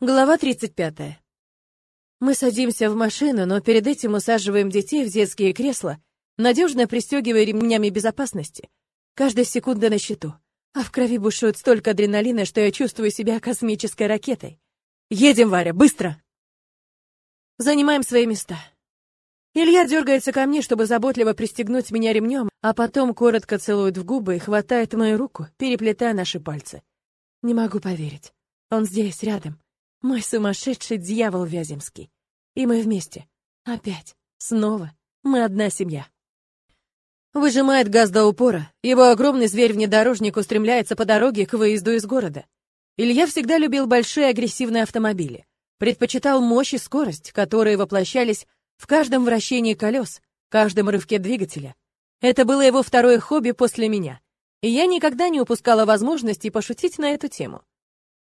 Глава 35. Мы садимся в машину, но перед этим усаживаем детей в детские кресла, надежно пристегивая ремнями безопасности. Каждая секунда на счету. А в крови бушует столько адреналина, что я чувствую себя космической ракетой. Едем, Варя, быстро! Занимаем свои места. Илья дергается ко мне, чтобы заботливо пристегнуть меня ремнем, а потом коротко целует в губы и хватает мою руку, переплетая наши пальцы. Не могу поверить. Он здесь, рядом. Мой сумасшедший дьявол Вяземский. И мы вместе. Опять. Снова. Мы одна семья. Выжимает газ до упора. Его огромный зверь-внедорожник устремляется по дороге к выезду из города. Илья всегда любил большие агрессивные автомобили. Предпочитал мощь и скорость, которые воплощались в каждом вращении колес, каждом рывке двигателя. Это было его второе хобби после меня. И я никогда не упускала возможности пошутить на эту тему.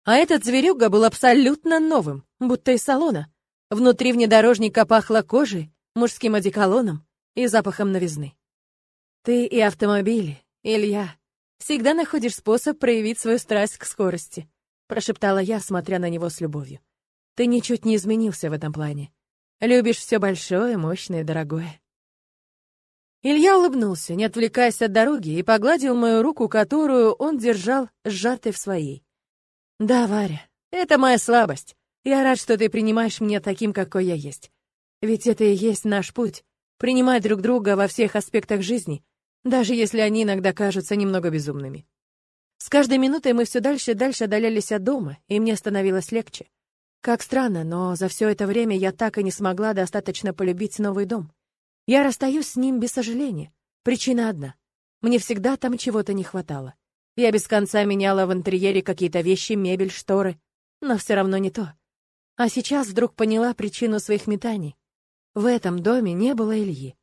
А этот зверюга был абсолютно новым, будто из салона. Внутри внедорожника пахло кожей, мужским одеколоном и запахом новизны. Ты и автомобили, Илья, всегда находишь способ проявить свою страсть к скорости, прошептала я, смотря на него с любовью. Ты ничуть не изменился в этом плане. Любишь все большое, мощное, дорогое. Илья улыбнулся, не отвлекаясь от дороги, и погладил мою руку, которую он держал сжатой в своей. Да, Варя, это моя слабость. Я рад, что ты принимаешь меня таким, какой я есть. Ведь это и есть наш путь — принимать друг друга во всех аспектах жизни, даже если они иногда кажутся немного безумными. С каждой минутой мы все дальше и дальше отдалялись от дома, и мне становилось легче. Как странно, но за все это время я так и не смогла достаточно полюбить новый дом. Я расстаюсь с ним без сожаления. Причина одна. Мне всегда там чего-то не хватало. Я без конца меняла в интерьере какие-то вещи, мебель, шторы, но все равно не то. А сейчас вдруг поняла причину своих метаний. В этом доме не было Ильи.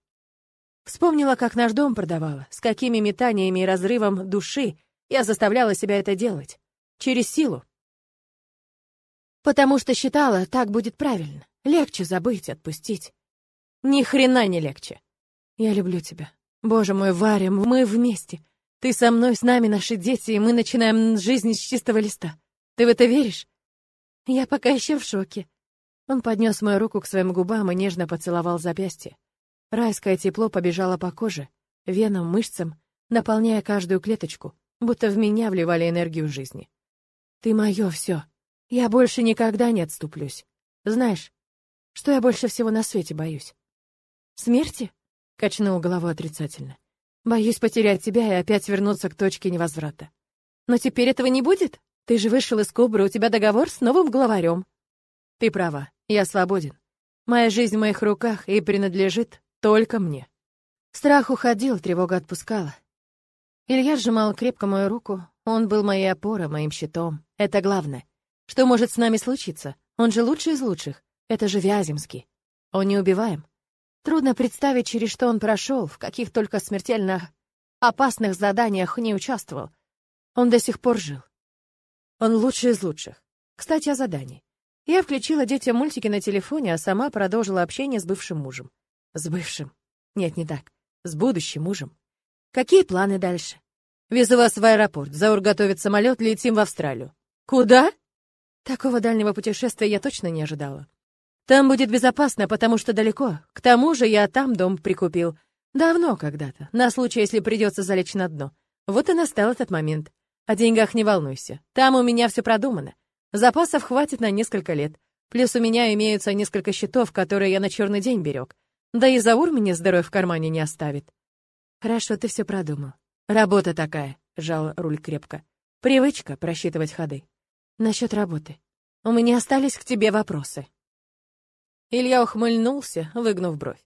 Вспомнила, как наш дом продавала, с какими метаниями и разрывом души я заставляла себя это делать. Через силу. Потому что считала, так будет правильно. Легче забыть, отпустить. Ни хрена не легче. Я люблю тебя. Боже мой, Варя, мы вместе. Ты со мной, с нами наши дети, и мы начинаем жизнь с чистого листа. Ты в это веришь? Я пока еще в шоке. Он поднес мою руку к своим губам и нежно поцеловал запястье. Райское тепло побежало по коже, венам, мышцам, наполняя каждую клеточку, будто в меня вливали энергию жизни. Ты мое все. Я больше никогда не отступлюсь. Знаешь, что я больше всего на свете боюсь? Смерти? Качнул головой отрицательно. Боюсь потерять тебя и опять вернуться к точке невозврата. Но теперь этого не будет? Ты же вышел из Кобры, у тебя договор с новым главарем. Ты права, я свободен. Моя жизнь в моих руках и принадлежит только мне. Страх уходил, тревога отпускала. Илья сжимал крепко мою руку. Он был моей опорой, моим щитом. Это главное. Что может с нами случиться? Он же лучший из лучших. Это же Вяземский. Он не убиваем. Трудно представить, через что он прошел, в каких только смертельно опасных заданиях не участвовал. Он до сих пор жил. Он лучший из лучших. Кстати, о задании. Я включила детям мультики на телефоне, а сама продолжила общение с бывшим мужем. С бывшим. Нет, не так. С будущим мужем. Какие планы дальше? Везу вас в аэропорт. Заур готовит самолет, летим в Австралию. Куда? Такого дальнего путешествия я точно не ожидала. Там будет безопасно, потому что далеко. К тому же я там дом прикупил. Давно когда-то, на случай, если придется залечь на дно. Вот и настал этот момент. О деньгах не волнуйся. Там у меня все продумано. Запасов хватит на несколько лет. Плюс у меня имеются несколько счетов, которые я на черный день берег. Да и Заур мне здоровье в кармане не оставит. Хорошо, ты все продумал. Работа такая, жал руль крепко. Привычка просчитывать ходы. Насчет работы. У меня остались к тебе вопросы. Илья ухмыльнулся, выгнув бровь.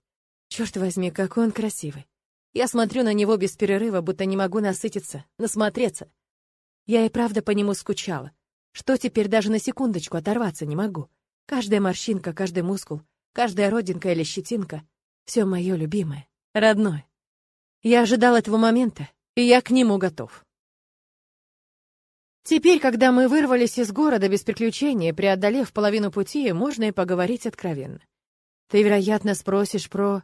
Черт возьми, какой он красивый. Я смотрю на него без перерыва, будто не могу насытиться, насмотреться. Я и правда по нему скучала. Что теперь даже на секундочку оторваться не могу. Каждая морщинка, каждый мускул, каждая родинка или щетинка — все мое любимое, родное. Я ожидал этого момента, и я к нему готов. Теперь, когда мы вырвались из города без приключений, преодолев половину пути, можно и поговорить откровенно. Ты, вероятно, спросишь про...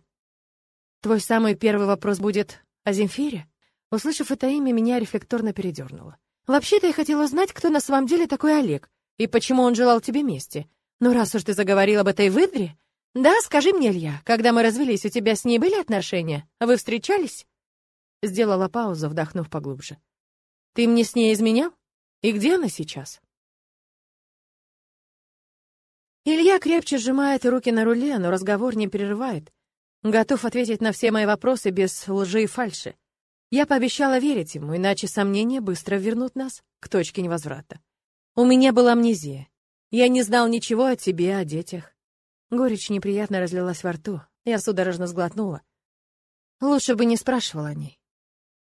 Твой самый первый вопрос будет о Земфире? Услышав это имя, меня рефлекторно передернуло. Вообще-то я хотела узнать, кто на самом деле такой Олег. И почему он желал тебе мести? Ну, раз уж ты заговорил об этой выдре... Да, скажи мне, Илья, когда мы развелись, у тебя с ней были отношения? Вы встречались? Сделала паузу, вдохнув поглубже. Ты мне с ней изменял? И где она сейчас? Илья крепче сжимает руки на руле, но разговор не прерывает. Готов ответить на все мои вопросы без лжи и фальши. Я пообещала верить ему, иначе сомнения быстро вернут нас к точке невозврата. У меня была амнезия. Я не знал ничего о тебе, о детях. Горечь неприятно разлилась во рту. Я судорожно сглотнула. Лучше бы не спрашивал о ней.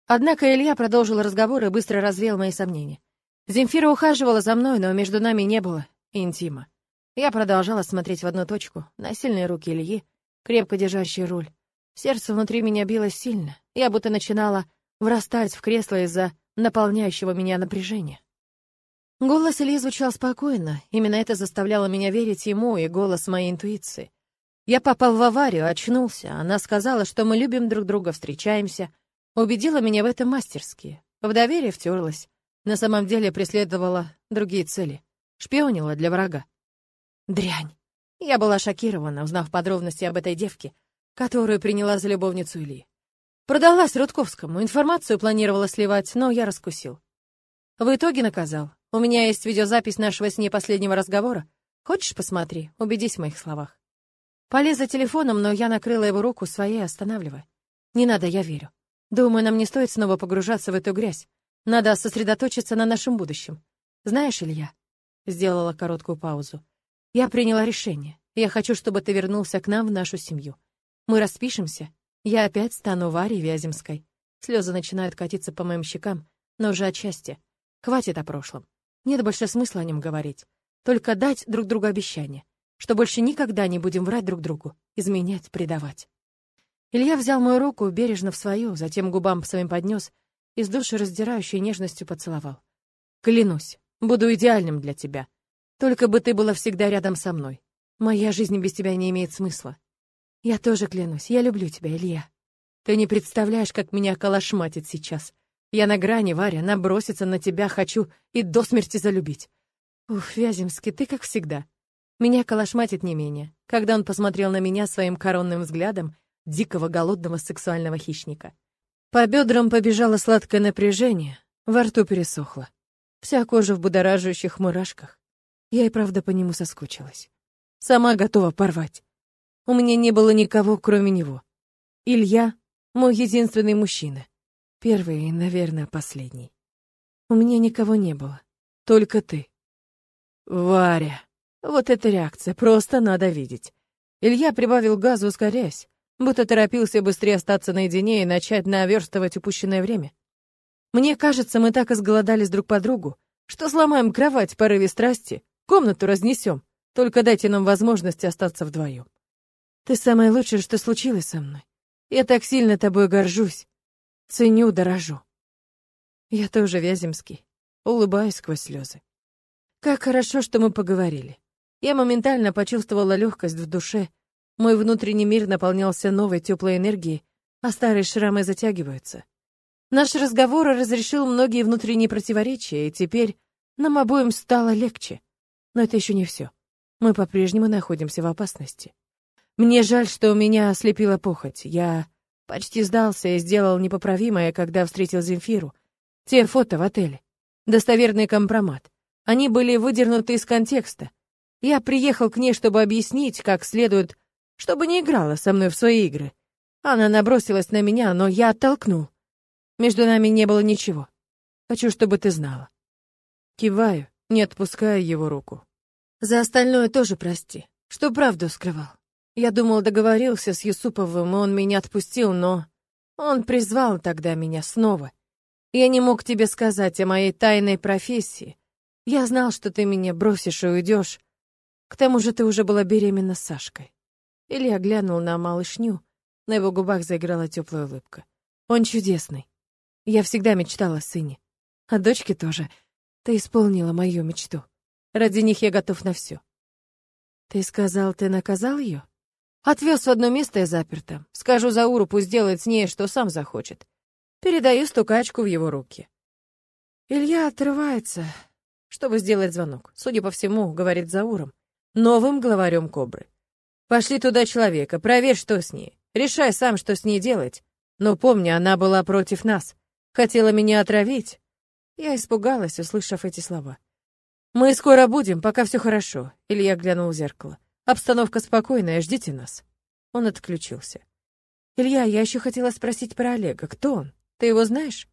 Однако Илья продолжил разговор и быстро развеял мои сомнения. Земфира ухаживала за мной, но между нами не было интима. Я продолжала смотреть в одну точку, на сильные руки Ильи, крепко держащие руль. Сердце внутри меня билось сильно. Я будто начинала врастать в кресло из-за наполняющего меня напряжения. Голос Ильи звучал спокойно. Именно это заставляло меня верить ему и голос моей интуиции. Я попал в аварию, очнулся. Она сказала, что мы любим друг друга, встречаемся. Убедила меня в этом мастерски. В доверие втерлась. На самом деле преследовала другие цели. Шпионила для врага. Дрянь. Я была шокирована, узнав подробности об этой девке, которую приняла за любовницу Ильи. Продалась Рудковскому, информацию планировала сливать, но я раскусил. В итоге наказал. У меня есть видеозапись нашего с ней последнего разговора. Хочешь, посмотри, убедись в моих словах. Полез за телефоном, но я накрыла его руку своей, останавливая. Не надо, я верю. Думаю, нам не стоит снова погружаться в эту грязь. Надо сосредоточиться на нашем будущем. Знаешь, Илья, сделала короткую паузу. Я приняла решение. Я хочу, чтобы ты вернулся к нам в нашу семью. Мы распишемся. Я опять стану Варей Вяземской. Слезы начинают катиться по моим щекам, но уже отчасти. Хватит о прошлом. Нет больше смысла о нем говорить. Только дать друг другу обещание, что больше никогда не будем врать друг другу, изменять, предавать. Илья взял мою руку бережно в свою, затем губам своим поднес и с душераздирающей нежностью поцеловал. Клянусь, буду идеальным для тебя. Только бы ты была всегда рядом со мной. Моя жизнь без тебя не имеет смысла. Я тоже клянусь, я люблю тебя, Илья. Ты не представляешь, как меня калашматит сейчас. Я на грани, Варя, наброситься на тебя хочу и до смерти залюбить. Ух, Вяземский, ты как всегда. Меня калашматит не менее, когда он посмотрел на меня своим коронным взглядом дикого голодного сексуального хищника. По бедрам побежало сладкое напряжение, во рту пересохло. Вся кожа в будоражащих мурашках. Я и правда по нему соскучилась. Сама готова порвать. У меня не было никого, кроме него. Илья — мой единственный мужчина. Первый и, наверное, последний. У меня никого не было. Только ты. Варя. Вот эта реакция, просто надо видеть. Илья прибавил газу, ускоряясь, будто торопился быстрее остаться наедине и начать наверстывать упущенное время. Мне кажется, мы так изголодались друг по другу, что сломаем кровать в порыве страсти, Комнату разнесем. Только дайте нам возможность остаться вдвоем. Ты самое лучшее, что случилось со мной. Я так сильно тобой горжусь. Ценю, дорожу. Я тоже Вяземский. Улыбаюсь сквозь слезы. Как хорошо, что мы поговорили. Я моментально почувствовала легкость в душе. Мой внутренний мир наполнялся новой теплой энергией, а старые шрамы затягиваются. Наш разговор разрешил многие внутренние противоречия, и теперь нам обоим стало легче. Но это еще не все. Мы по-прежнему находимся в опасности. Мне жаль, что меня ослепила похоть. Я почти сдался и сделал непоправимое, когда встретил Земфиру. Те фото в отеле. Достоверный компромат. Они были выдернуты из контекста. Я приехал к ней, чтобы объяснить, как следует, чтобы не играла со мной в свои игры. Она набросилась на меня, но я оттолкнул. Между нами не было ничего. Хочу, чтобы ты знала. Киваю, не отпуская его руку. За остальное тоже прости, что правду скрывал. Я думал, договорился с Юсуповым, и он меня отпустил, но он призвал тогда меня снова. Я не мог тебе сказать о моей тайной профессии. Я знал, что ты меня бросишь и уйдешь. К тому же ты уже была беременна Сашкой. Илья глянул на малышню. На его губах заиграла теплая улыбка. Он чудесный. Я всегда мечтала о сыне. О дочке тоже. Ты исполнила мою мечту. Ради них я готов на все. Ты сказал, ты наказал ее? Отвез в одно место и заперто. Скажу Зауру, пусть делает с ней, что сам захочет. Передаю стукачку в его руки. Илья отрывается, чтобы сделать звонок. Судя по всему, говорит Зауром, новым главарем Кобры. Пошли туда человека, проверь, что с ней. Решай сам, что с ней делать. Но помни, она была против нас. Хотела меня отравить. Я испугалась, услышав эти слова. Мы скоро будем, пока все хорошо. Илья глянул в зеркало. Обстановка спокойная, ждите нас. Он отключился. Илья, я еще хотела спросить про Олега. Кто он? Ты его знаешь?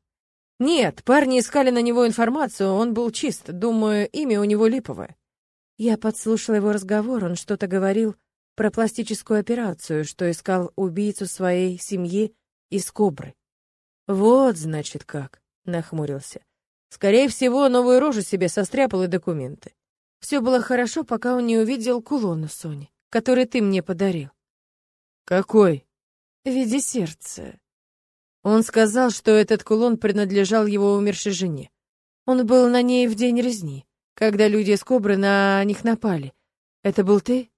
Нет, парни искали на него информацию, он был чист. Думаю, имя у него липовое. Я подслушала его разговор, он что-то говорил про пластическую операцию, что искал убийцу своей семьи из Кобры. Вот, значит, как, нахмурился. Скорее всего, новую рожу себе состряпал и документы. Все было хорошо, пока он не увидел кулон у Сони, который ты мне подарил. Какой? В виде сердца. Он сказал, что этот кулон принадлежал его умершей жене. Он был на ней в день резни, когда люди из Кобры на них напали. Это был ты?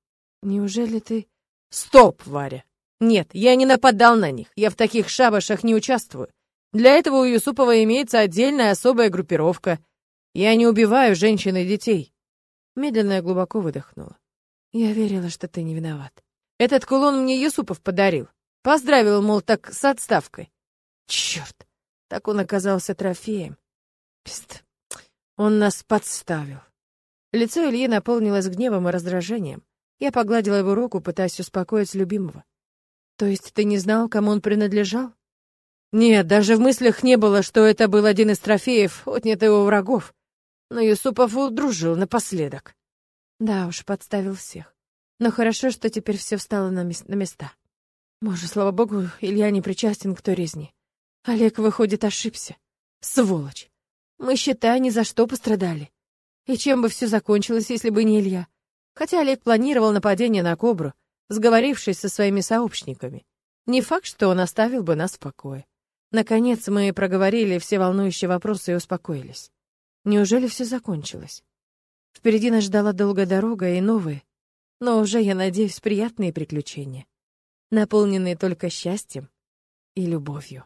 Неужели ты... Стоп, Варя! Нет, я не нападал на них. Я в таких шабашах не участвую. Для этого у Юсупова имеется отдельная особая группировка. Я не убиваю женщин и детей. Медленно и глубоко выдохнула. Я верила, что ты не виноват. Этот кулон мне Юсупов подарил. Поздравил, мол, так с отставкой. Черт, так он оказался трофеем. Пст. Он нас подставил. Лицо Ильи наполнилось гневом и раздражением. Я погладила его руку, пытаясь успокоить любимого. То есть ты не знал, кому он принадлежал? Нет, даже в мыслях не было, что это был один из трофеев, отнятый у врагов. Но Юсупов удружил напоследок. Да уж, подставил всех. Но хорошо, что теперь все встало на, мес на места. Боже, слава богу, Илья не причастен к той резни. Олег, выходит, ошибся. Сволочь. Мы, считай, ни за что пострадали. И чем бы все закончилось, если бы не Илья? Хотя Олег планировал нападение на Кобру, сговорившись со своими сообщниками. Не факт, что он оставил бы нас в покое. Наконец мы проговорили все волнующие вопросы и успокоились. Неужели все закончилось? Впереди нас ждала долгая дорога и новые, но уже, я надеюсь, приятные приключения, наполненные только счастьем и любовью.